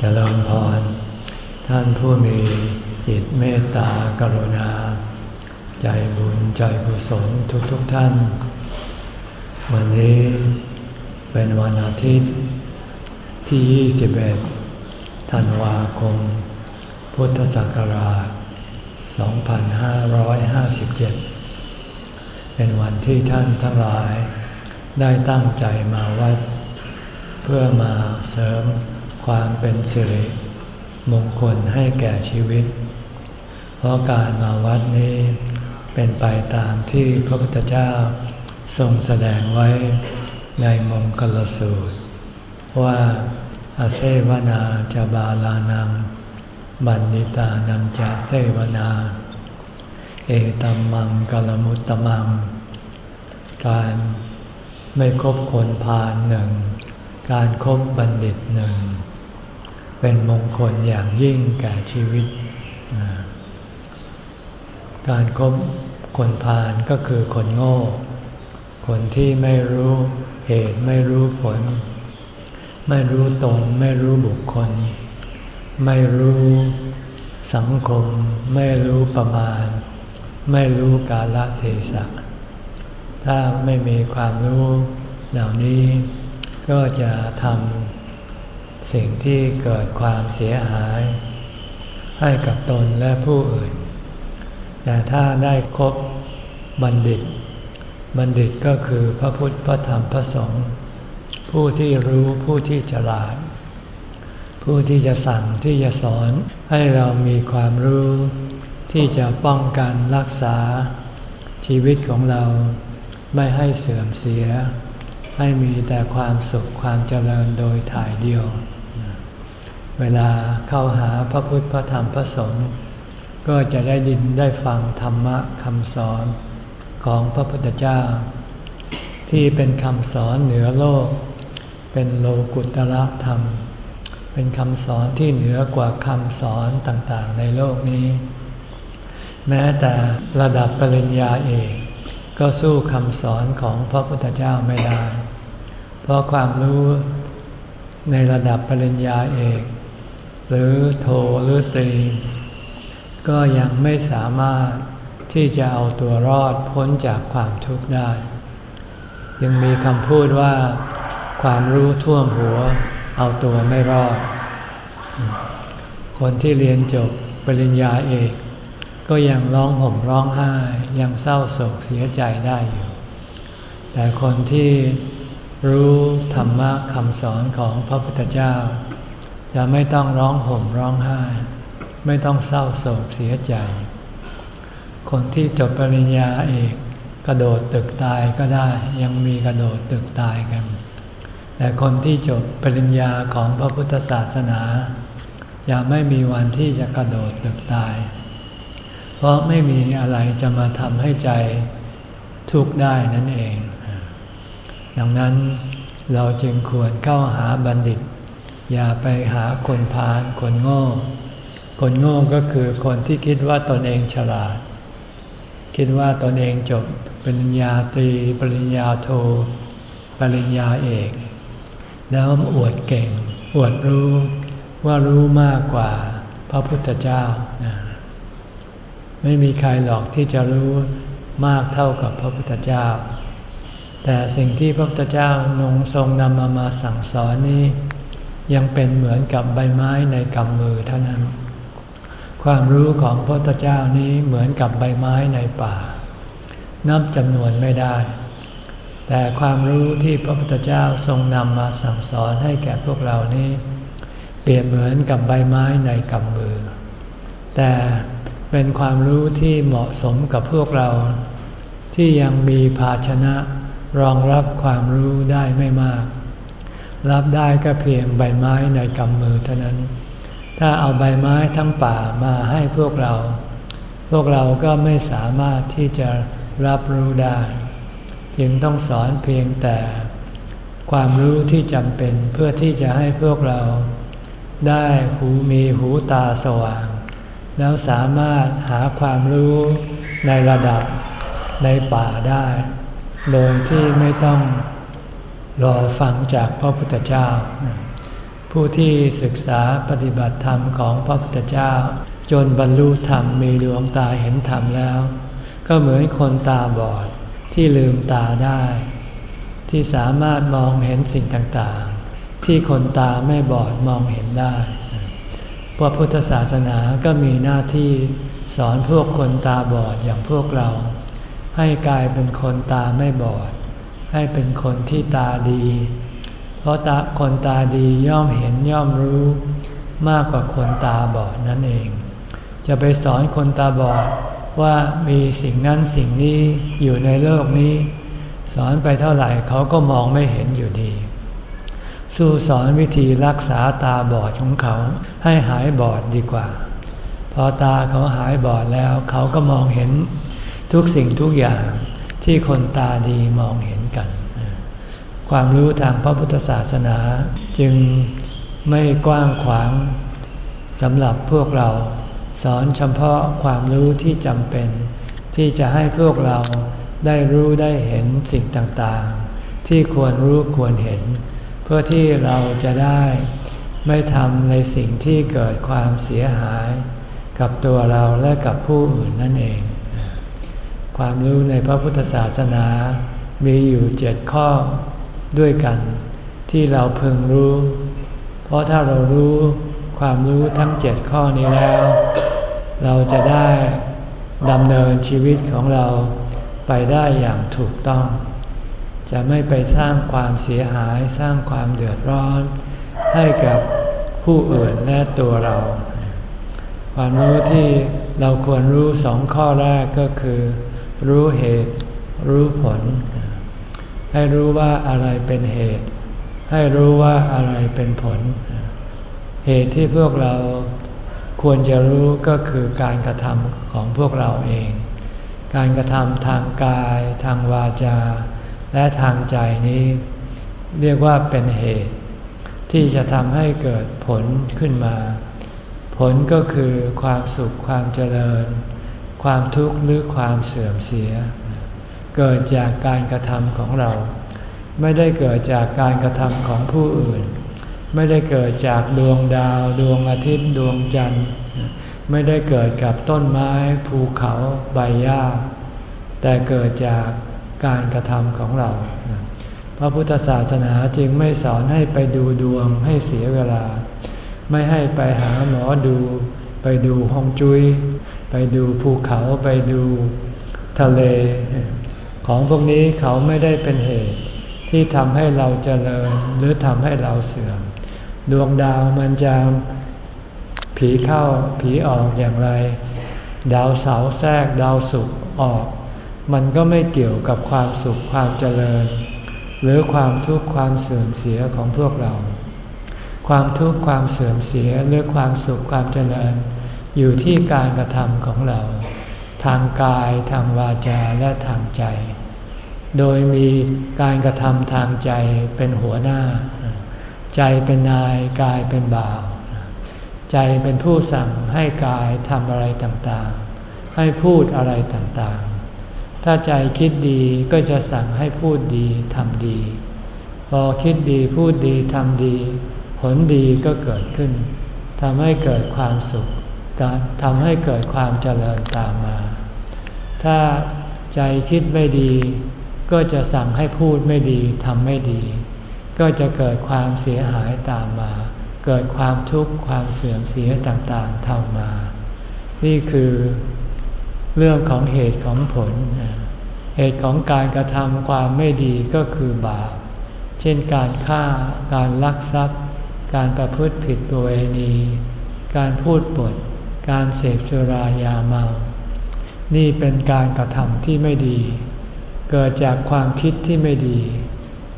เจริญพร ท่านผู้มีจิตเมตตากรุณา ใจบุญใจกุศลทุกๆทท่าน วันนี้เป็นวันอาทิตย์ที่ 21 ธันวาคม พุทธศักราช 2557 เป็นวันที่ท่านทั้งหลายได้ตั้งใจมาวัด เพื่อมาเสริม ความเป็นสิริมงคลให้แก่ชีวิต เพราะการมาวัดนี้เป็นไปตามที่พระพุทธเจ้าทรงแสดงไว้ในมงคลสูตร ว่าอาเซวนาจะบาลานัง บันนิตานังจะเทวนา เอตัมมังกลมุตตมัง การไม่คบคนพาลหนึ่ง การครบบัณฑิตหนึ่ง เป็นมงคลอย่างยิ่งแก่ชีวิต การคบคนพาลก็คือคนโง่ คนที่ไม่รู้เหตุไม่รู้ผล ไม่รู้ตนไม่รู้บุคคล ไม่รู้สังคม ไม่รู้ประมาณ ไม่รู้กาลเทศะถ้าไม่มีความรู้เหล่านี้ก็จะทำ สิ่งที่เกิดความเสียหาย ให้กับตนและผู้อื่น แต่ถ้าได้ครบบัณฑิต บัณฑิตก็คือพระพุทธพระธรรมพระสงฆ์ผู้ที่รู้ผู้ที่ฉลาด ผู้ที่จะสั่งที่จะสอนให้เรามีความรู้ ที่จะป้องกันรักษาชีวิตของเราไม่ให้เสื่อมเสีย ให้มีแต่ความสุขความเจริญโดยถ่ายเดียว เวลาเข้าหาพระพุทธพระธรรมพระสงฆ์ก็จะได้ดินได้ฟังธรรมะคำสอนของพระพุทธเจ้า ที่เป็นคำสอนเหนือโลก เป็นโลกุตระธรรม เป็นคำสอนที่เหนือกว่าคำสอนต่างๆ ในโลกนี้ แม้แต่ระดับปริญญาเอกก็สู้คำสอนของพระพุทธเจ้าไม่ได้ เพราะความรู้ในระดับปริญญาเอกหรือโทหรือตรีก็ยังไม่สามารถที่จะเอาตัวรอดพ้นจากความทุกข์ได้ ยังมีคำพูดว่า ความรู้ท่วมหัว เอาตัวไม่รอด คนที่เรียนจบปริญญาเอก ก็ยังร้องห่มร้องไห้ยังเศร้าโศกเสียใจได้อยู่ แต่คนที่ รู้ธรรมะคำสอนของพระพุทธเจ้า จะไม่ต้องร้องห่มร้องไห้ ไม่ต้องเศร้าโศกเสียใจ คนที่จบปริญญาเอกกระโดดตึกตายก็ได้ ยังมีกระโดดตึกตายกัน แต่คนที่จบปริญญาของพระพุทธศาสนาจะไม่มีวันที่จะกระโดดตึกตาย เพราะไม่มีอะไรจะมาทำให้ใจทุกข์ได้นั่นเอง ดังนั้นเราจึงควรเข้าหาบัณฑิต อย่าไปหาคนพาลคนโง่ คนโง่ก็คือคนที่คิดว่าตนเองฉลาด คิดว่าตนเองจบปริญญาตรี ปริญญาโท ปริญญาเอก แล้วอวดเก่ง อวดรู้ว่ารู้มากกว่าพระพุทธเจ้า ไม่มีใครหรอกที่จะรู้มากเท่ากับพระพุทธเจ้า แต่สิ่งที่พระพุทธเจ้านงทรงนำมามาสั่งสอนนี้ ยังเป็นเหมือนกับใบไม้ในกำมือเท่านั้น ความรู้ของพระพุทธเจ้านี้เหมือนกับใบไม้ในป่า นับจำนวนไม่ได้ แต่ความรู้ที่พระพุทธเจ้าทรงนำมาสั่งสอนให้แก่พวกเรานี้ เปรียบเหมือนกับใบไม้ในกำมือ แต่เป็นความรู้ที่เหมาะสมกับพวกเราที่ยังมีภาชนะ รองรับความรู้ได้ไม่มาก รับได้ก็เพียงใบไม้ในกำมือเท่านั้น ถ้าเอาใบไม้ทั้งป่ามาให้พวกเรา พวกเราก็ไม่สามารถที่จะรับรู้ได้ จึงต้องสอนเพียงแต่ ความรู้ที่จำเป็นเพื่อที่จะให้พวกเรา ได้หูมีหูตาสว่าง แล้วสามารถหาความรู้ในระดับในป่าได้ โดยที่ไม่ต้องรอฟังจากพระพุทธเจ้า ผู้ที่ศึกษาปฏิบัติธรรมของพระพุทธเจ้า จนบรรลุธรรมมีดวงตาเห็นธรรมแล้ว ก็เหมือนคนตาบอดที่ลืมตาได้ ที่สามารถมองเห็นสิ่งต่างๆ ที่คนตาไม่บอดมองเห็นได้พระพุทธศาสนาก็มีหน้าที่สอนพวกคนตาบอดอย่างพวกเรา ให้กลายเป็นคนตาไม่บอด ให้เป็นคนที่ตาดี เพราะตาคนตาดีย่อมเห็นย่อมรู้ มากกว่าคนตาบอดนั่นเอง จะไปสอนคนตาบอดว่ามีสิ่งนั้นสิ่งนี้อยู่ในโลกนี้ สอนไปเท่าไหร่เขาก็มองไม่เห็นอยู่ดี สู้สอนวิธีรักษาตาบอดของเขาให้หายบอดดีกว่า พอตาเขาหายบอดแล้วเขาก็มองเห็น ทุกสิ่งทุกอย่างที่คนตาดีมองเห็นกัน ความรู้ทางพระพุทธศาสนาจึงไม่กว้างขวางสำหรับพวกเราสอนเฉพาะความรู้ที่จำเป็น ที่จะให้พวกเราได้รู้ได้เห็นสิ่งต่างๆ ที่ควรรู้ควรเห็น เพื่อที่เราจะได้ไม่ทำในสิ่งที่เกิดความเสียหาย กับตัวเราและกับผู้อื่นนั่นเอง ความรู้ในพระพุทธศาสนา มีอยู่เจ็ดข้อด้วยกัน ที่เราพึงรู้ เพราะถ้าเรารู้ความรู้ทั้งเจ็ดข้อนี้แล้ว เราจะได้ดำเนินชีวิตของเราไปได้อย่างถูกต้อง จะไม่ไปสร้างความเสียหายสร้างความเดือดร้อน ให้กับผู้อื่นและตัวเรา ความรู้ที่เราควรรู้สองข้อแรกก็คือ รู้เหตุ รู้ผล ให้รู้ว่าอะไรเป็นเหตุ ให้รู้ว่าอะไรเป็นผล เหตุที่พวกเราควรจะรู้ก็คือการกระทำของพวกเราเอง การกระทำทางกาย ทางวาจา และทางใจนี้ เรียกว่าเป็นเหตุ ที่จะทำให้เกิดผลขึ้นมา ผลก็คือความสุขความเจริญ ความทุกข์หรือความเสื่อมเสีย เกิดจากการกระทำของเรา ไม่ได้เกิดจากการกระทำของผู้อื่น ไม่ได้เกิดจากดวงดาว ดวงอาทิตย์ดวงจันทร์ ไม่ได้เกิดกับต้นไม้ภูเขาใบหญ้า แต่เกิดจากการกระทำของเรา พระพุทธศาสนาจึงไม่สอนให้ไปดูดวงให้เสียเวลา ไม่ให้ไปหาหมอดู ไปดูฮองจุย้ย ไปดูภูเขาไปดูทะเล ของพวกนี้เขาไม่ได้เป็นเหตุ ที่ทำให้เราเจริญหรือทำให้เราเสื่อม ดวงดาวมันจะผีเข้าผีออกอย่างไร ดาวเสาแทรกดาวศุกร์ออก มันก็ไม่เกี่ยวกับความสุขความเจริญ หรือความทุกข์ความเสื่อมเสียของพวกเรา ความทุกข์ความเสื่อมเสียหรือความสุขความเจริญ อยู่ที่การกระทำของเรา ทางกายทางวาจาและทางใจ โดยมีการกระทำทางใจเป็นหัวหน้า ใจเป็นนายกายเป็นบ่าว ใจเป็นผู้สั่งให้กายทำอะไรต่างๆ ให้พูดอะไรต่างๆ ถ้าใจคิดดีก็จะสั่งให้พูดดีทำดี พอคิดดีพูดดีทำดี ผลดีก็เกิดขึ้นทำให้เกิดความสุข ทำให้เกิดความเจริญตามมา ถ้าใจคิดไม่ดี ก็จะสั่งให้พูดไม่ดีทำไม่ดี ก็จะเกิดความเสียหายตามมา เกิดความทุกข์ความเสื่อมเสียต่างๆทำมา นี่คือเรื่องของเหตุของผล เหตุของการกระทำความไม่ดีก็คือบาป เช่นการฆ่า การลักทรัพย์ การประพฤติผิดประเวณี การพูดปด การเสพสุรายาเมา นี่เป็นการกระทำที่ไม่ดี เกิดจากความคิดที่ไม่ดี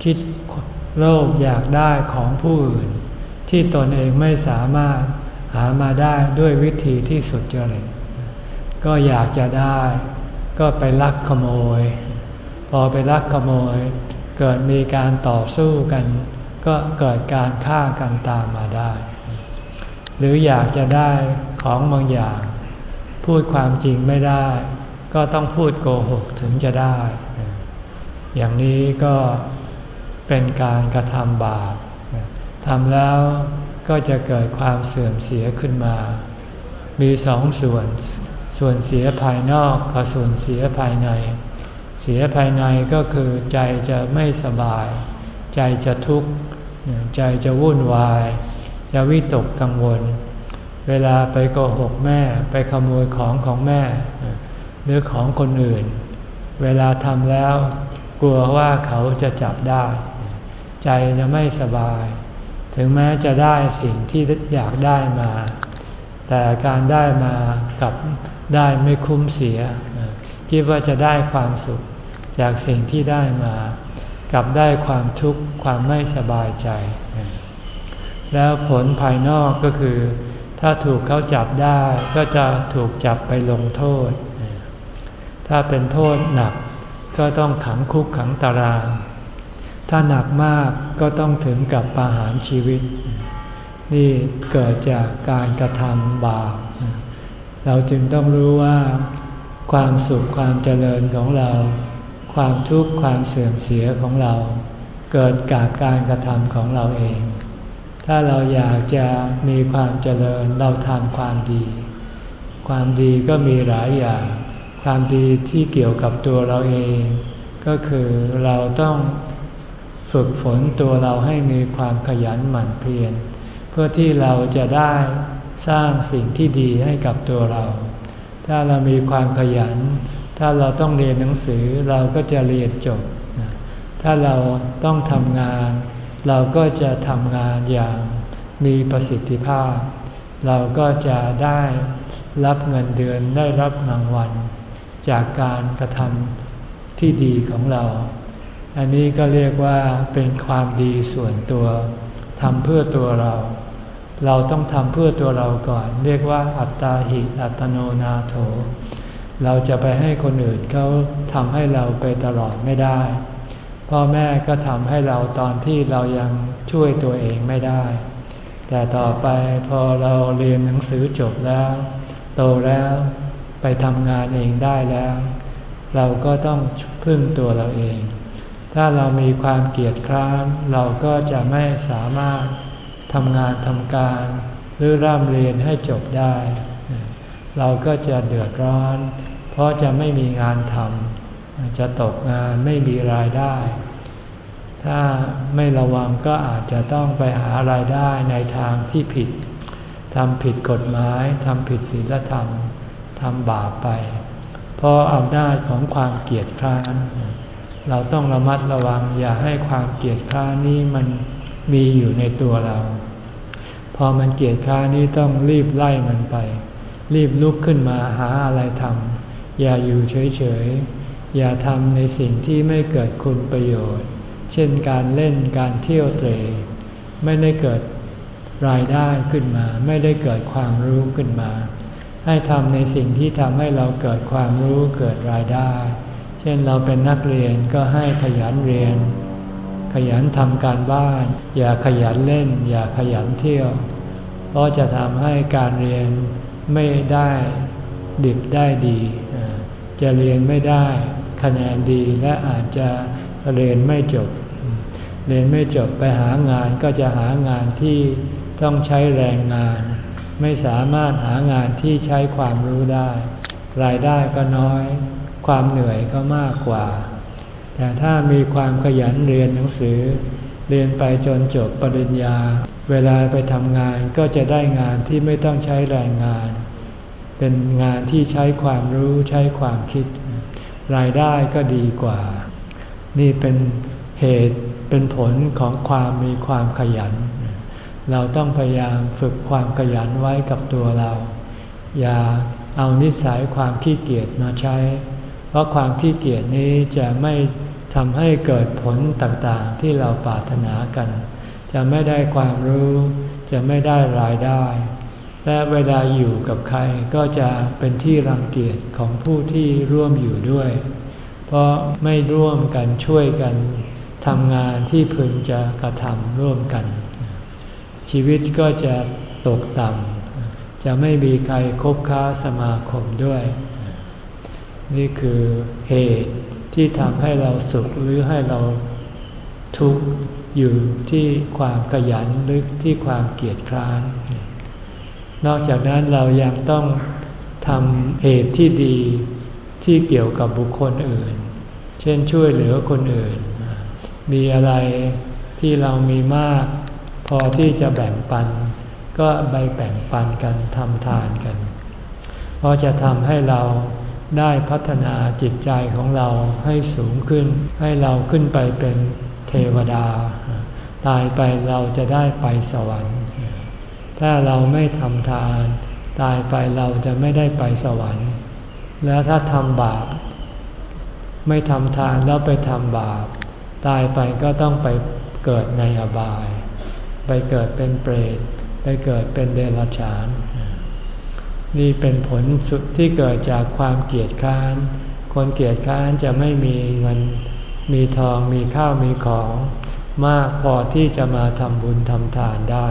คิดโลภอยากได้ของผู้อื่น ที่ตนเองไม่สามารถหามาได้ด้วยวิธีที่สุดจริตก็อยากจะได้ ก็ไปลักขโมย พอไปลักขโมย เกิดมีการต่อสู้กัน ก็เกิดการฆ่ากันตามมาได้ หรืออยากจะได้ของบางอย่าง พูดความจริงไม่ได้ ก็ต้องพูดโกหกถึงจะได้ อย่างนี้ก็เป็นการกระทำบาปทำแล้วก็จะเกิดความเสื่อมเสียขึ้นมา มีสองส่วน ส่วนเสียภายนอกกับส่วนเสียภายใน เสียภายในก็คือใจจะไม่สบาย ใจจะทุกข์ ใจจะวุ่นวาย จะวิตกกังวล เวลาไปโกหกแม่ไปขโมยของของแม่ หรือของคนอื่น เวลาทำแล้ว กลัวว่าเขาจะจับได้ ใจจะไม่สบาย ถึงแม้จะได้สิ่งที่อยากได้มา แต่การได้มากับได้ไม่คุ้มเสีย คิดว่าจะได้ความสุขจากสิ่งที่ได้มา กับได้ความทุกข์ความไม่สบายใจ แล้วผลภายนอกก็คือ ถ้าถูกเขาจับได้ก็จะถูกจับไปลงโทษ ถ้าเป็นโทษหนักก็ต้องขังคุกขังตาราง ถ้าหนักมากก็ต้องถึงกับประหารชีวิต นี่เกิดจากการกระทำบาป เราจึงต้องรู้ว่า ความสุขความเจริญของเรา ความทุกข์ความเสื่อมเสียของเรา เกิดจากการกระทำของเราเอง ถ้าเราอยากจะมีความเจริญเราทำความดี ความดีก็มีหลายอย่าง ความดีที่เกี่ยวกับตัวเราเอง ก็คือเราต้องฝึกฝนตัวเราให้มีความขยันหมั่นเพียรเพื่อที่เราจะได้สร้างสิ่งที่ดีให้กับตัวเรา ถ้าเรามีความขยัน ถ้าเราต้องเรียนหนังสือเราก็จะเรียนจบ ถ้าเราต้องทำงาน เราก็จะทำงานอย่างมีประสิทธิภาพ เราก็จะได้รับเงินเดือนได้รับรางวัล จากการกระทำที่ดีของเรา อันนี้ก็เรียกว่าเป็นความดีส่วนตัวทำเพื่อตัวเรา เราต้องทำเพื่อตัวเราก่อน เรียกว่าอัตตาหิอัตโนนาโถ เราจะไปให้คนอื่นเขาทำให้เราไปตลอดไม่ได้ พ่อแม่ก็ทำให้เราตอนที่เรายังช่วยตัวเองไม่ได้ แต่ต่อไปพอเราเรียนหนังสือจบแล้ว โตแล้วไปทำงานเองได้แล้ว เราก็ต้องพึ่งตัวเราเอง ถ้าเรามีความเกียจคร้านเราก็จะไม่สามารถทำงานทำการ หรือร่ำเรียนให้จบได้ เราก็จะเดือดร้อน เพราะจะไม่มีงานทำ จะตกงานไม่มีรายได้ ถ้าไม่ระวังก็อาจจะต้องไปหารายได้ในทางที่ผิดทำผิดกฎหมายทำผิดศีลธรรมทำบาปไป เพราะอำนาจของความเกียดคร้าน เราต้องระมัดระวังอย่าให้ความเกียดคร้านนี้มันมีอยู่ในตัวเรา พอมันเกียดคร้านนี้ต้องรีบไล่มันไป รีบลุกขึ้นมาหาอะไรทำอย่าอยู่เฉยๆ อย่าทำในสิ่งที่ไม่เกิดคุณประโยชน์ เช่นการเล่นการเที่ยวเตะไม่ได้เกิดรายได้ขึ้นมา ไม่ได้เกิดความรู้ขึ้นมา ให้ทำในสิ่งที่ทำให้เราเกิดความรู้เกิดรายได้ เช่นเราเป็นนักเรียนก็ให้ขยันเรียน ขยันทำการบ้าน อย่าขยันเล่น อย่าขยันเที่ยว เพราะจะทำให้การเรียนไม่ได้ดิบได้ดี จะเรียนไม่ได้ คะแนนดีและอาจจะเรียนไม่จบ เรียนไม่จบไปหางานก็จะหางานที่ต้องใช้แรงงาน ไม่สามารถหางานที่ใช้ความรู้ได้ รายได้ก็น้อย ความเหนื่อยก็มากกว่า แต่ถ้ามีความขยันเรียนหนังสือ เรียนไปจนจบปริญญา เวลาไปทำงานก็จะได้งานที่ไม่ต้องใช้แรงงาน เป็นงานที่ใช้ความรู้ใช้ความคิด รายได้ก็ดีกว่า นี่เป็นเหตุเป็นผลของความมีความขยัน เราต้องพยายามฝึกความขยันไว้กับตัวเรา อย่าเอานิสัยความขี้เกียจมาใช้ เพราะความขี้เกียจนี้จะไม่ทำให้เกิดผลต่างๆที่เราปรารถนากัน จะไม่ได้ความรู้ จะไม่ได้รายได้ และเวลาอยู่กับใครก็จะเป็นที่รังเกียจของผู้ที่ร่วมอยู่ด้วย เพราะไม่ร่วมกันช่วยกันทำงานที่พึงจะกระทำร่วมกัน ชีวิตก็จะตกต่ำจะไม่มีใครคบค้าสมาคมด้วย นี่คือเหตุที่ทำให้เราสุขหรือให้เราทุกข์อยู่ที่ความขยันหรือที่ความเกียจคร้าน นอกจากนั้นเรายังต้องทำเหตุที่ดีที่เกี่ยวกับบุคคลอื่น เช่นช่วยเหลือคนอื่น มีอะไรที่เรามีมาก พอที่จะแบ่งปัน ก็ไปแบ่งปันกันทำทานกัน เพราะจะทำให้เราได้พัฒนาจิตใจของเราให้สูงขึ้น ให้เราขึ้นไปเป็นเทวดา ตายไปเราจะได้ไปสวรรค์ ถ้าเราไม่ทำทาน ตายไปเราจะไม่ได้ไปสวรรค์ แล้วถ้าทำบาป ไม่ทำทานแล้วไปทำบาป ตายไปก็ต้องไปเกิดในอบาย ไปเกิดเป็นเปรต ไปเกิดเป็นเดรัจฉาน นี่เป็นผลสุดที่เกิดจากความเกียจค้าน คนเกียจค้านจะไม่มีเงิน มีทอง มีข้าว มีของ มากพอที่จะมาทำบุญทำทานได้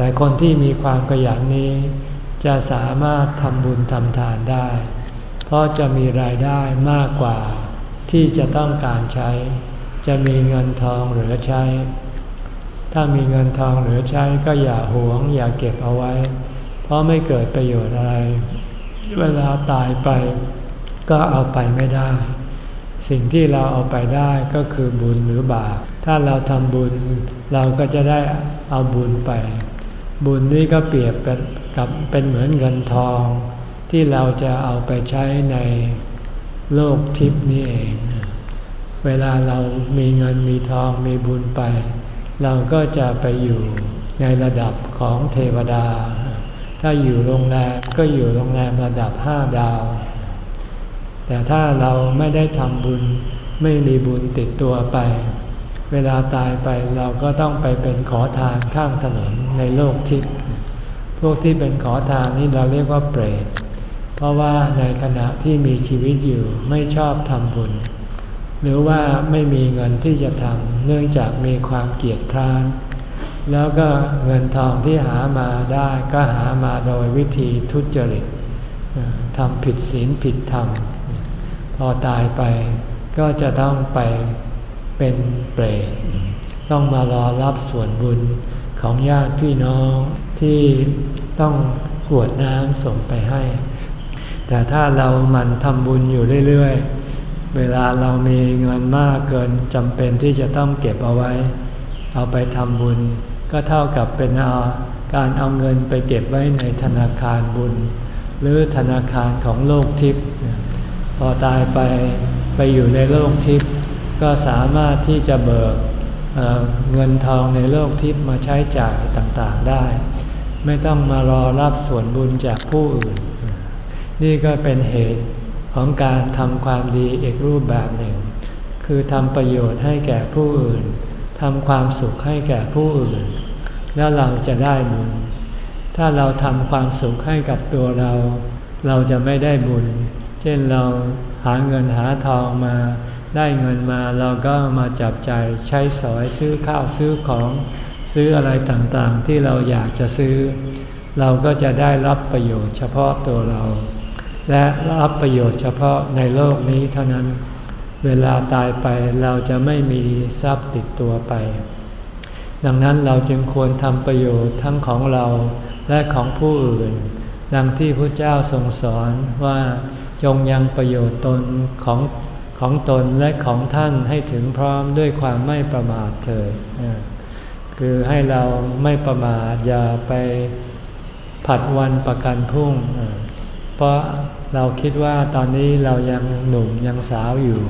แต่คนที่มีความขยันนี้ จะสามารถทำบุญทำทานได้ เพราะจะมีรายได้มากกว่า ที่จะต้องการใช้ จะมีเงินทองเหลือใช้ ถ้ามีเงินทองเหลือใช้ก็อย่าหวง อย่าเก็บเอาไว้ เพราะไม่เกิดประโยชน์อะไร เวลาตายไปก็เอาไปไม่ได้ สิ่งที่เราเอาไปได้ก็คือบุญหรือบาป ถ้าเราทำบุญเราก็จะได้เอาบุญไป บุญนี้ก็เปรียบกับเป็นเหมือนเงินทอง ที่เราจะเอาไปใช้ในโลกทิพย์นี้เอง เวลาเรามีเงินมีทองมีบุญไป เราก็จะไปอยู่ในระดับของเทวดา ถ้าอยู่โรงแรมก็อยู่โรงแรมระดับห้าดาว แต่ถ้าเราไม่ได้ทำบุญไม่มีบุญติดตัวไป เวลาตายไปเราก็ต้องไปเป็นขอทานข้างถนน ในโลกทิพย์พวกที่เป็นขอทานนี่เราเรียกว่าเปรต เพราะว่าในขณะที่มีชีวิตอยู่ไม่ชอบทำบุญ หรือว่าไม่มีเงินที่จะทำเนื่องจากมีความเกียจคร้าน แล้วก็เงินทองที่หามาได้ก็หามาโดยวิธีทุจริตทำผิดศีลผิดธรรม พอตายไปก็จะต้องไปเป็นเปรต ต้องมารอรับส่วนบุญ ของญาติพี่น้องที่ต้องกวดน้ำส่งไปให้ แต่ถ้าเรามันทำบุญอยู่เรื่อยๆ เวลาเรามีเงินมากเกินจำเป็นที่จะต้องเก็บเอาไว้ เอาไปทำบุญ ก็เท่ากับเป็นเอาการเอาเงินไปเก็บไว้ในธนาคารบุญ หรือธนาคารของโลกทิพย์พอตายไปไปอยู่ในโลกทิพย์ก็สามารถที่จะเบิก เงินทองในโลกทิพย์มาใช้จ่ายต่างๆได้ ไม่ต้องมารอรับส่วนบุญจากผู้อื่น นี่ก็เป็นเหตุของการทำความดีอีกรูปแบบหนึ่ง คือทำประโยชน์ให้แก่ผู้อื่นทำความสุขให้แก่ผู้อื่น แล้วเราจะได้บุญ ถ้าเราทำความสุขให้กับตัวเรา เราจะไม่ได้บุญ เช่นเราหาเงินหาทองมา ได้เงินมาเราก็มาจับใจใช้สอยซื้อข้าวซื้อของซื้ออะไรต่างๆ ที่เราอยากจะซื้อ เราก็จะได้รับประโยชน์เฉพาะตัวเรา และรับประโยชน์เฉพาะในโลกนี้เท่านั้น เวลาตายไปเราจะไม่มีทรัพย์ติดตัวไป ดังนั้นเราจึงควรทำประโยชน์ทั้งของเราและของผู้อื่น ดังที่พระเจ้าทรงสอนว่าจงยังประโยชน์ตนของ ของตนและของท่านให้ถึงพร้อมด้วยความไม่ประมาทเถิดคือให้เราไม่ประมาทอย่าไปผัดวันประกันพรุ่ง เพราะเราคิดว่าตอนนี้เรายังหนุ่มยังสาวอยู่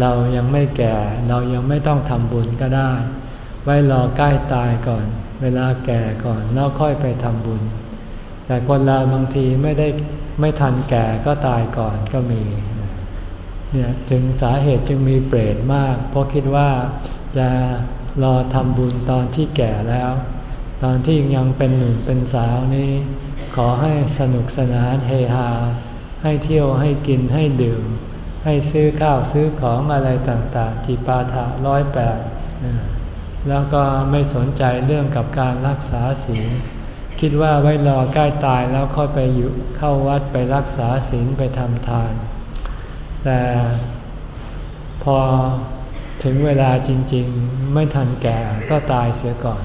เรายังไม่แก่ เรายังไม่ต้องทำบุญก็ได้ ไว้รอใกล้ตายก่อน เวลาแก่ก่อนแล้วค่อยไปทำบุญ แต่คนเราบางทีไม่ได้ไม่ทันแก่ก็ตายก่อนก็มี เนี่ยถึงสาเหตุจึงมีเปรตมาก เพราะคิดว่าจะรอทำบุญตอนที่แก่แล้ว ตอนที่ยังเป็นหนุ่มเป็นสาวนี้ ขอให้สนุกสนานเฮฮา ให้เที่ยวให้กินให้ดื่ม ให้ซื้อข้าวซื้อของอะไรต่างๆจีปาถะร้อยแปดแล้วก็ไม่สนใจเรื่องกับการรักษาศีลคิดว่าไว้รอใกล้ตายแล้วค่อยไปอยู่เข้าวัดไปรักษาศีลไปทำทาน แต่พอถึงเวลาจริงๆ ไม่ทันแก่ก็ตายเสียก่อน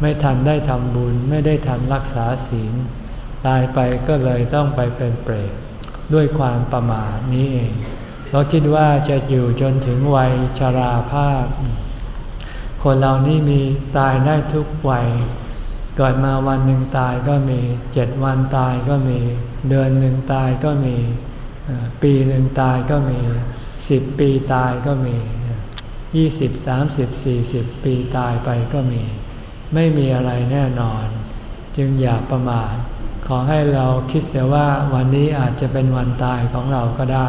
ไม่ทันได้ทำบุญไม่ได้ทันรักษาศีล ตายไปก็เลยต้องไปเป็นเปรตด้วยความประมาทนี้เองเราคิดว่าจะอยู่จนถึงวัยชราภาพ คนเรานี่มีตายได้ทุกวัยเกิดมาวันหนึ่งตายก็มีเจ็ดวันตายก็มี เดือนหนึ่งตายก็มี ปีหนึ่งตายก็มีสิบปีตายก็มียี่สิบสามสิบสี่สิบปีตายไปก็มี ไม่มีอะไรแน่นอน จึงอย่าประมาทขอให้เราคิดเสียว่าวันนี้อาจจะเป็นวันตายของเราก็ได้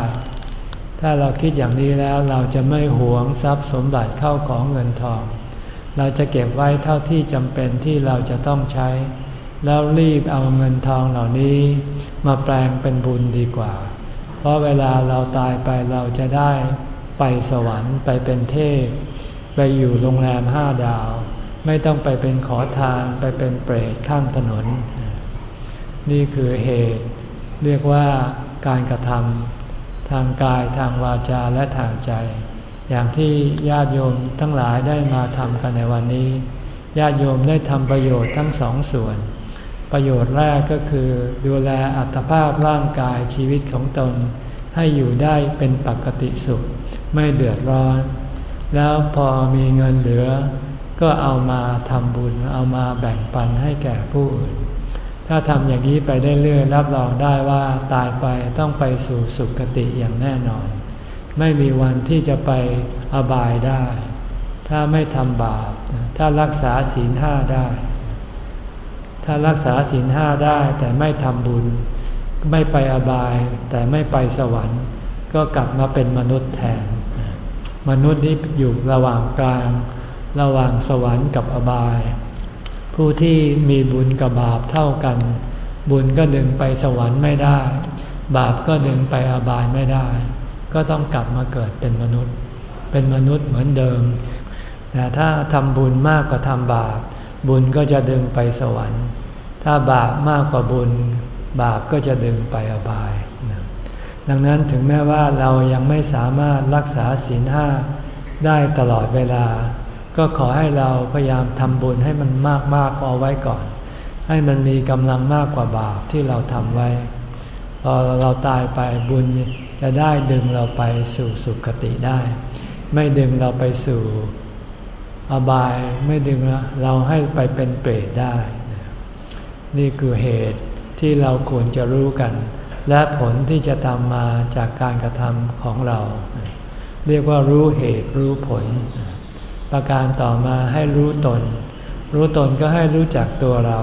ถ้าเราคิดอย่างนี้แล้วเราจะไม่หวงทรัพย์สมบัติเข้าของเงินทอง เราจะเก็บไว้เท่าที่จำเป็นที่เราจะต้องใช้ แล้วรีบเอาเงินทองเหล่านี้มาแปลงเป็นบุญดีกว่า เพราะเวลาเราตายไปเราจะได้ไปสวรรค์ไปเป็นเทพ ไปอยู่โรงแรมห้าดาว ไม่ต้องไปเป็นขอทานไปเป็นเปรตข้างถนน นี่คือเหตุ เรียกว่าการกระทำทางกายทางวาจาและทางใจ อย่างที่ญาติโยมทั้งหลายได้มาทำกันในวันนี้ ญาติโยมได้ทำประโยชน์ทั้งสองส่วน ประโยชน์แรกก็คือดูแลอัตภาพร่างกายชีวิตของตน ให้อยู่ได้เป็นปกติสุข ไม่เดือดร้อน แล้วพอมีเงินเหลือ ก็เอามาทำบุญเอามาแบ่งปันให้แก่ผู้อื่น ถ้าทำอย่างนี้ไปได้เรื่อยรับรองได้ว่าตายไปต้องไปสู่สุคติอย่างแน่นอน ไม่มีวันที่จะไปอบายได้ ถ้าไม่ทำบาปถ้ารักษาศีลห้าได้ ถ้ารักษาศีลห้าได้แต่ไม่ทำบุญ ไม่ไปอบายแต่ไม่ไปสวรรค์ ก็กลับมาเป็นมนุษย์แทน มนุษย์นี้อยู่ระหว่างกลาง ระหว่างสวรรค์กับอบาย ผู้ที่มีบุญกับบาปเท่ากัน บุญก็ดึงไปสวรรค์ไม่ได้ บาปก็ดึงไปอบายไม่ได้ ก็ต้องกลับมาเกิดเป็นมนุษย์ เป็นมนุษย์เหมือนเดิมแต่ถ้าทำบุญมากกว่าทำบาป บุญก็จะดึงไปสวรรค์ ถ้าบาปมากกว่าบุญ บาปก็จะดึงไปอบาย ดังนั้นถึงแม้ว่าเรายังไม่สามารถรักษาศีลห้าได้ตลอดเวลา ก็ขอให้เราพยายามทำบุญให้มันมากมากเอาไว้ก่อน ให้มันมีกำลังมากกว่าบาปที่เราทำไว้ พอเราตายไปบุญจะได้ดึงเราไปสู่สุคติได้ ไม่ดึงเราไปสู่ อบายไม่ดึงเราให้ไปเป็นเปรตได้ นี่คือเหตุที่เราควรจะรู้กัน และผลที่จะทำมาจากการกระทำของเรา เรียกว่ารู้เหตุรู้ผล ประการต่อมาให้รู้ตน รู้ตนก็ให้รู้จักตัวเรา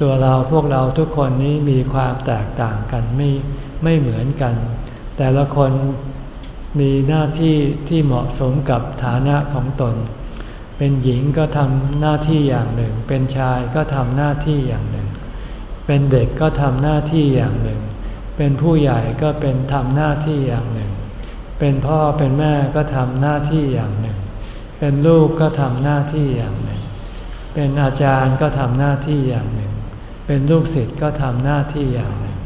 ตัวเราพวกเราทุกคนนี้มีความแตกต่างกันไม่ไม่เหมือนกัน แต่ละคนมีหน้าที่ที่เหมาะสมกับฐานะของตน เป็นหญิงก็ทำหน้าที่อย่างหนึ่ง เป็นชายก็ทำหน้าที่อย่างหนึ่ง เป็นเด็กก็ทำหน้าที่อย่างหนึ่ง เป็นผู้ใหญ่ก็เป็นทำหน้าที่อย่างหนึ่ง เป็นพ่อเป็นแม่ก็ทำหน้าที่อย่างหนึ่ง เป็นลูกก็ทำหน้าที่อย่างหนึ่ง เป็นอาจารย์ก็ทำหน้าที่อย่างหนึ่ง เป็นลูกศิษย์ก็ทำหน้าที่อย่างหนึ่ง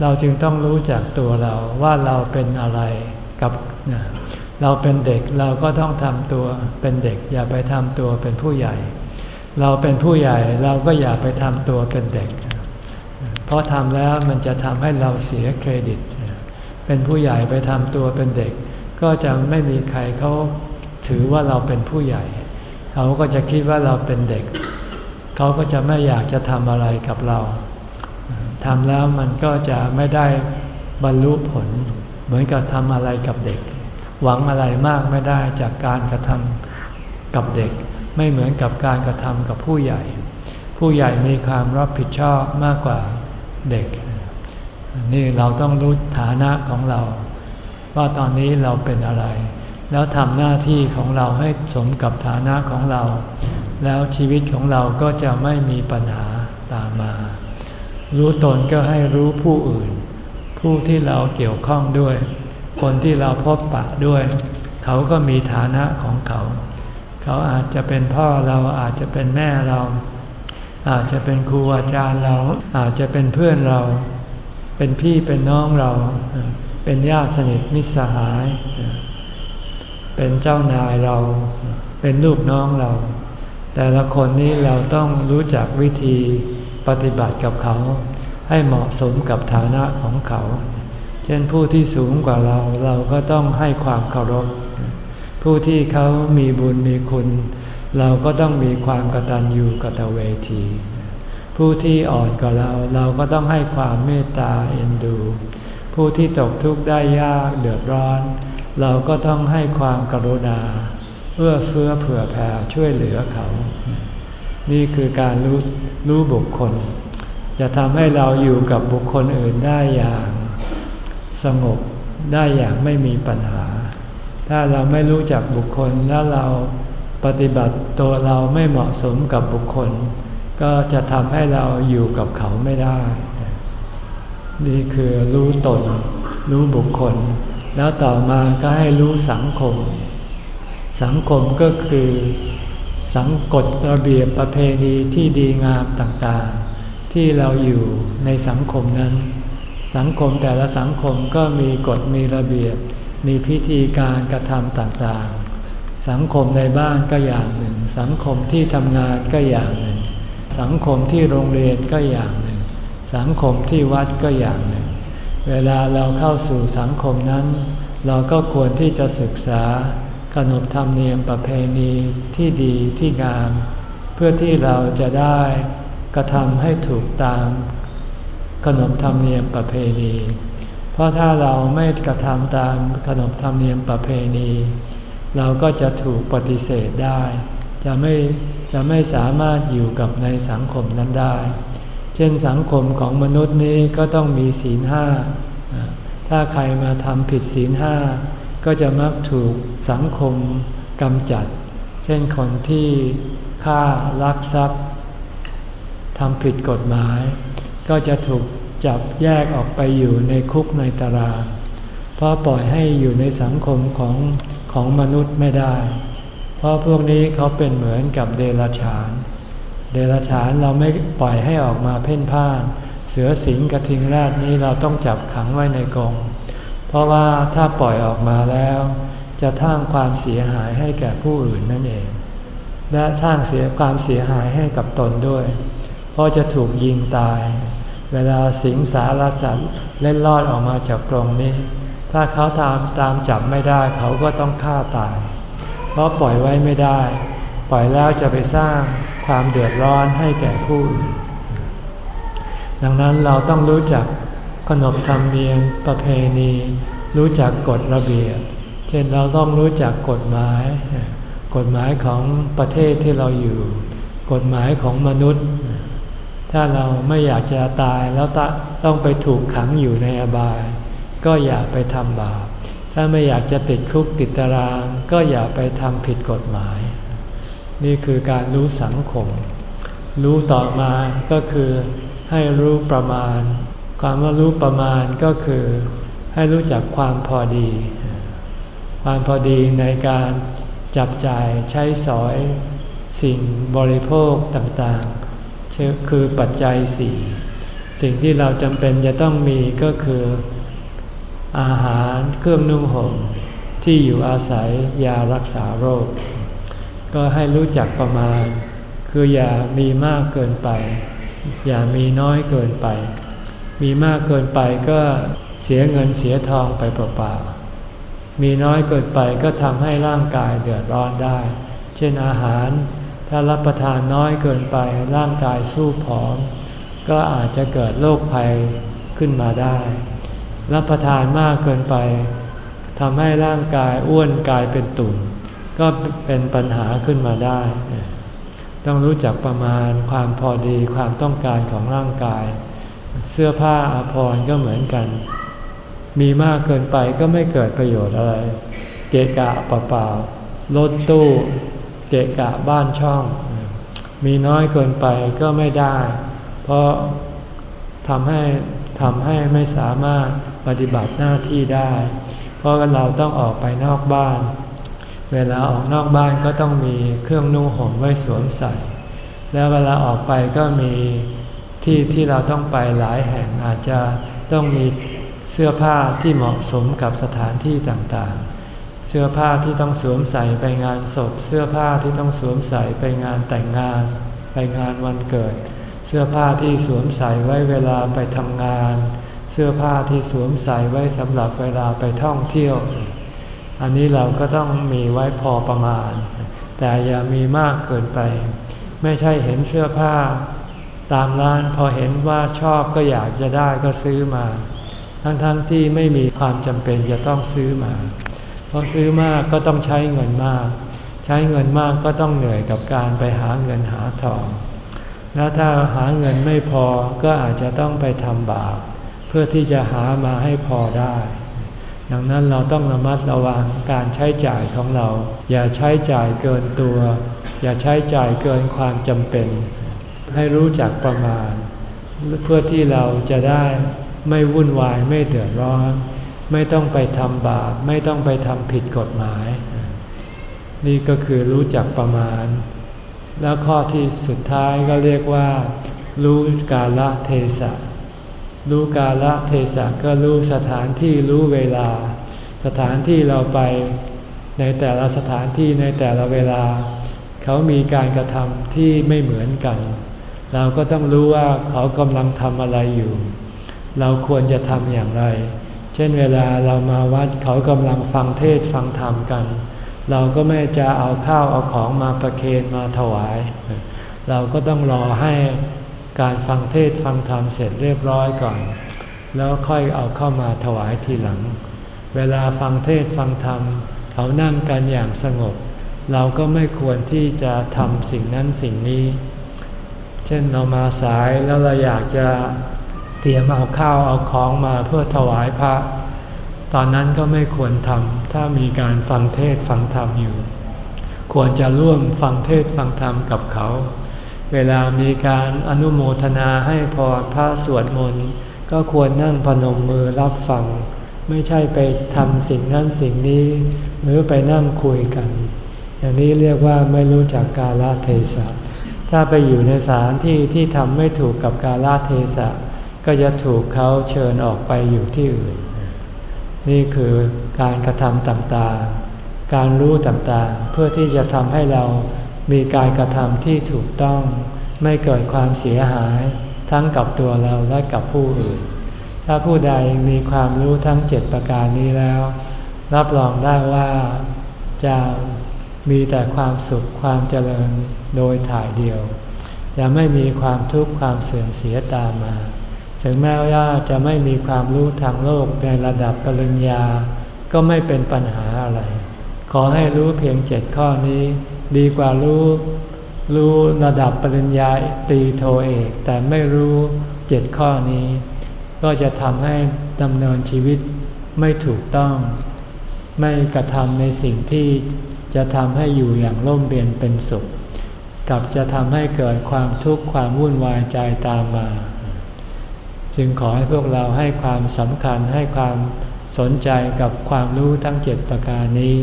เราจึงต้องรู้จักตัวเราว่าเราเป็นอะไรกับ เราเป็นเด็กเราก็ต้องทำตัวเป็นเด็ก อย่าไปทำตัวเป็นผู้ใหญ่ เราเป็นผู้ใหญ่เราก็อย่าไปทำตัวเป็นเด็ก เพราะทำแล้วมันจะทำให้เราเสียเครดิต เป็นผู้ใหญ่ไปทำตัวเป็นเด็ก ก็จะไม่มีใครเขาถือว่าเราเป็นผู้ใหญ่ เขาก็จะคิดว่าเราเป็นเด็ก เขาก็จะไม่อยากจะทำอะไรกับเราทำแล้วมันก็จะไม่ได้บรรลุผล เหมือนกับทำอะไรกับเด็ก หวังอะไรมากไม่ได้จากการกระทำกับเด็ก ไม่เหมือนกับการกระทำกับผู้ใหญ่ ผู้ใหญ่มีความรับผิดชอบมากกว่าเด็ก นี่เราต้องรู้ฐานะของเรา ว่าตอนนี้เราเป็นอะไร แล้วทำหน้าที่ของเราให้สมกับฐานะของเรา แล้วชีวิตของเราก็จะไม่มีปัญหาตามมา รู้ตนก็ให้รู้ผู้อื่น ผู้ที่เราเกี่ยวข้องด้วย คนที่เราพบปะด้วย เขาก็มีฐานะของเขา เขาอาจจะเป็นพ่อเราอาจจะเป็นแม่เรา อาจจะเป็นครูอาจารย์เรา อาจจะเป็นเพื่อนเรา เป็นพี่เป็นน้องเรา เป็นญาติสนิทมิตรสหาย เป็นเจ้านายเรา เป็นลูกน้องเรา แต่ละคนนี้เราต้องรู้จักวิธีปฏิบัติกับเขาให้เหมาะสมกับฐานะของเขา เช่นผู้ที่สูงกว่าเราเราก็ต้องให้ความเคารพ ผู้ที่เขามีบุญมีคุณ เราก็ต้องมีความกตัญญูกตเวที ผู้ที่อ่อนกว่าเราเราก็ต้องให้ความเมตตาเอ็นดู ผู้ที่ตกทุกข์ได้ยากเดือดร้อน เราก็ต้องให้ความกรุณาเอื้อเฟื้อเผื่อแผ่ช่วยเหลือเขา นี่คือการรู้รู้บุคคล จะทำให้เราอยู่กับบุคคลอื่นได้อย่าง สงบได้อย่างไม่มีปัญหา ถ้าเราไม่รู้จักบุคคลแล้วเราปฏิบัติตัวเราไม่เหมาะสมกับบุคคล ก็จะทำให้เราอยู่กับเขาไม่ได้ นี่คือรู้ตน รู้บุคคล แล้วต่อมาก็ให้รู้สังคม สังคมก็คือสังกฎระเบียบประเพณีที่ดีงามต่างๆ ที่เราอยู่ในสังคมนั้น สังคมแต่ละสังคมก็มีกฎมีระเบียบ มีพิธีการกระทำต่างๆ สังคมในบ้านก็อย่างหนึ่ง สังคมที่ทำงานก็อย่างหนึ่ง สังคมที่โรงเรียนก็อย่างหนึ่ง สังคมที่วัดก็อย่างหนึ่ง เวลาเราเข้าสู่สังคมนั้น เราก็ควรที่จะศึกษาขนบธรรมเนียมประเพณีที่ดีที่งาม เพื่อที่เราจะได้กระทำให้ถูกตาม ขนบธรรมเนียมประเพณี เพราะถ้าเราไม่กระทำตามขนบธรรมเนียมประเพณี เราก็จะถูกปฏิเสธได้ จะไม่จะไม่สามารถอยู่กับในสังคมนั้นได้ เช่นสังคมของมนุษย์นี้ก็ต้องมีศีลห้า ถ้าใครมาทำผิดศีลห้าก็จะมักถูกสังคมกำจัด เช่นคนที่ฆ่าลักทรัพย์ทำผิดกฎหมาย ก็จะถูก จับแยกออกไปอยู่ในคุกในตาราง เพราะปล่อยให้อยู่ในสังคมของของมนุษย์ไม่ได้ เพราะพวกนี้เขาเป็นเหมือนกับเดรัจฉาน เดรัจฉานเราไม่ปล่อยให้ออกมาเพ่นพ่าน เสือสิงกระทิงแรดนี้เราต้องจับขังไว้ในกรง เพราะว่าถ้าปล่อยออกมาแล้ว จะสร้างความเสียหายให้แก่ผู้อื่นนั่นเอง และสร้างเสียความเสียหายให้กับตนด้วย เพราะจะถูกยิงตาย เวลาสิงสารสัตว์เล่นลอดออกมาจากกรงนี้ ถ้าเขาตามตามจับไม่ได้เขาก็ต้องฆ่าตาย เพราะปล่อยไว้ไม่ได้ ปล่อยแล้วจะไปสร้างความเดือดร้อนให้แก่ผู้อื่นดังนั้นเราต้องรู้จักขนบธรรมเนียมประเพณี รู้จักกฎระเบียบ เช่นเราต้องรู้จักกฎหมาย กฎหมายของประเทศที่เราอยู่ กฎหมายของมนุษย์ ถ้าเราไม่อยากจะตายแล้วต้องไปถูกขังอยู่ในอบาย ก็อย่าไปทำบาป ถ้าไม่อยากจะติดคุกติดตาราง ก็อย่าไปทำผิดกฎหมาย นี่คือการรู้สังคม รู้ต่อมาก็คือให้รู้ประมาณ ความว่ารู้ประมาณก็คือ ให้รู้จักความพอดี ความพอดีในการจับจ่ายใช้สอยสิ่งบริโภคต่างๆ คือปัจจัยสี่สิ่งที่เราจำเป็นจะต้องมีก็คือ อาหารเครื่องนุ่งห่มที่อยู่อาศัยยารักษาโรค ก็ให้รู้จักประมาณ คืออย่ามีมากเกินไป อย่ามีน้อยเกินไป มีมากเกินไปก็เสียเงินเสียทองไปเปล่าๆมีน้อยเกินไปก็ทำให้ร่างกายเดือดร้อนได้ เช่นอาหาร ถ้ารับประทานน้อยเกินไปร่างกายสู้ผอม ก็อาจจะเกิดโรคภัยขึ้นมาได้ รับประทานมากเกินไปทำให้ร่างกายอ้วนกลายเป็นตุ่มก็เป็นปัญหาขึ้นมาได้ ต้องรู้จักประมาณความพอดีความต้องการของร่างกาย เสื้อผ้าอาภรณ์ก็เหมือนกัน มีมากเกินไปก็ไม่เกิดประโยชน์อะไร เกะกะเปล่าๆรถตู้ เกะกะบ้านช่อง มีน้อยเกินไปก็ไม่ได้ เพราะทำให้ทำให้ไม่สามารถปฏิบัติหน้าที่ได้ เพราะเราต้องออกไปนอกบ้าน เวลาออกนอกบ้านก็ต้องมีเครื่องนุ่งห่มไว้สวมใส่ แล้วเวลาออกไปก็มีที่ที่เราต้องไปหลายแห่งอาจจะต้องมีเสื้อผ้าที่เหมาะสมกับสถานที่ต่างๆ เสื้อผ้าที่ต้องสวมใส่ไปงานศพ เสื้อผ้าที่ต้องสวมใส่ไปงานแต่งงาน ไปงานวันเกิด เสื้อผ้าที่สวมใส่ไว้เวลาไปทำงาน เสื้อผ้าที่สวมใส่ไว้สำหรับเวลาไปท่องเที่ยว อันนี้เราก็ต้องมีไว้พอประมาณ แต่อย่ามีมากเกินไป ไม่ใช่เห็นเสื้อผ้า ตามร้านพอเห็นว่าชอบก็อยากจะได้ก็ซื้อมา ทั้งๆทที่ไม่มีความจำเป็นจะต้องซื้อมา เพราะซื้อมากก็ต้องใช้เงินมาก ใช้เงินมากก็ต้องเหนื่อยกับการไปหาเงินหาทอง แล้วถ้าหาเงินไม่พอก็อาจจะต้องไปทำบาปเพื่อที่จะหามาให้พอได้ ดังนั้นเราต้องระมัดระวังการใช้จ่ายของเรา อย่าใช้จ่ายเกินตัว อย่าใช้จ่ายเกินความจำเป็น ให้รู้จักประมาณ เพื่อที่เราจะได้ไม่วุ่นวายไม่เดือดร้อน ไม่ต้องไปทำบาปไม่ต้องไปทำผิดกฎหมาย นี่ก็คือรู้จักประมาณ แล้วข้อที่สุดท้ายก็เรียกว่า รู้กาลเทศะรู้กาลเทศะก็รู้สถานที่รู้เวลา สถานที่เราไปในแต่ละสถานที่ในแต่ละเวลา เขามีการกระทำที่ไม่เหมือนกัน เราก็ต้องรู้ว่าเขากำลังทำอะไรอยู่ เราควรจะทำอย่างไร เช่นเวลาเรามาวัดเขากำลังฟังเทศฟังธรรมกัน เราก็ไม่จะเอาข้าวเอาของมาประเคนมาถวาย เราก็ต้องรอให้การฟังเทศฟังธรรมเสร็จเรียบร้อยก่อน แล้วค่อยเอาเข้ามาถวายทีหลัง เวลาฟังเทศฟังธรรม เขานั่งกันอย่างสงบ เราก็ไม่ควรที่จะทำสิ่งนั้นสิ่งนี้ เช่นเรามาสายแล้วเราอยากจะ เตรียมเอาข้าวเอาของมาเพื่อถวายพระ ตอนนั้นก็ไม่ควรทำถ้ามีการฟังเทศฟังธรรมอยู่ ควรจะร่วมฟังเทศฟังธรรมกับเขา เวลามีการอนุโมทนาให้พรพระสวดมนต์ก็ควรนั่งพนมมือรับฟัง ไม่ใช่ไปทำสิ่งนั้นสิ่งนี้ หรือไปนั่งคุยกัน อย่างนี้เรียกว่าไม่รู้จักกาลเทศะถ้าไปอยู่ในสถานที่ที่ทำไม่ถูกกับกาลเทศะ ก็จะถูกเขาเชิญออกไปอยู่ที่อื่น นี่คือการกระทำต่างๆ การรู้ต่างๆ เพื่อที่จะทำให้เรามีการกระทำที่ถูกต้อง ไม่เกิดความเสียหายทั้งกับตัวเราและกับผู้อื่น ถ้าผู้ใดมีความรู้ทั้งเจ็ดประการนี้แล้ว รับรองได้ว่าจะมีแต่ความสุขความเจริญโดยถ่ายเดียว จะไม่มีความทุกข์ความเสื่อมเสียตามมา ถึงแม้ว่าจะไม่มีความรู้ทางโลกในระดับปริญญา ก็ไม่เป็นปัญหาอะไร ขอให้รู้เพียงเจ็ดข้อนี้ ดีกว่ารู้รู้ระดับปริญญาตีโทเอก แต่ไม่รู้เจ็ดข้อนี้ ก็จะทำให้ดำเนินชีวิตไม่ถูกต้อง ไม่กระทำในสิ่งที่จะทำให้อยู่อย่างร่มเย็นเป็นสุข กับจะทำให้เกิดความทุกข์ความวุ่นวายใจตามมา จึงขอให้พวกเราให้ความสำคัญให้ความสนใจกับความรู้ทั้งเจ็ดประการนี้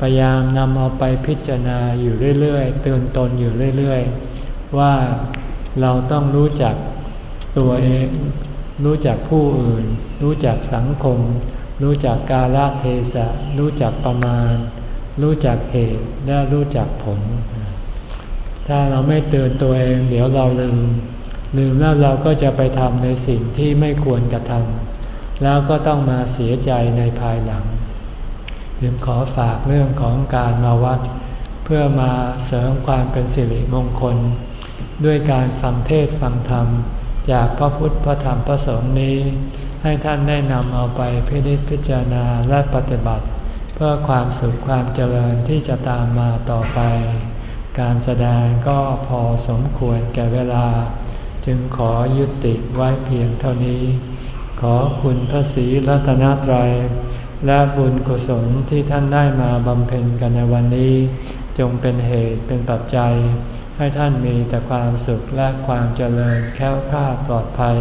พยายามนำเอาไปพิจารณาอยู่เรื่อยๆเตือนตนอยู่เรื่อยๆ ว่าเราต้องรู้จักตัวเอง รู้จักผู้อื่น รู้จักสังคม รู้จักกาลเทศะ รู้จักประมาณ รู้จักเหตุและรู้จักผล ถ้าเราไม่เตือนตัวเอง เดี๋ยวเราลืม ลืมแล้วเราก็จะไปทำในสิ่งที่ไม่ควรกระทำแล้วก็ต้องมาเสียใจในภายหลังจึงขอฝากเรื่องของการมาวัด เพื่อมาเสริมความเป็นสิริมงคล ด้วยการฟังเทศฟังธรรม จากพระพุทธพระธรรมพระสงฆ์นี้ ให้ท่านได้นำเอาไปพิจิตพิจารณาและปฏิบัติ เพื่อความสุขความเจริญที่จะตามมาต่อไป การแสดงก็พอสมควรแก่เวลา จึงขอยุติไว้เพียงเท่านี้ ขอคุณพระศรีรัตนตรัย และบุญกุศลที่ท่านได้มาบำเพ็ญกันในวันนี้ จงเป็นเหตุเป็นปัจจัย ให้ท่านมีแต่ความสุขและความเจริญแค้วคลาปลอดภัย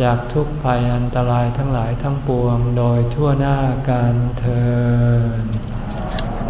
จากทุกภัยอันตรายทั้งหลายทั้งปวงโดยทั่วหน้ากันเธอ